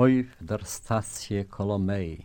Oj, der Stacie Kolomei,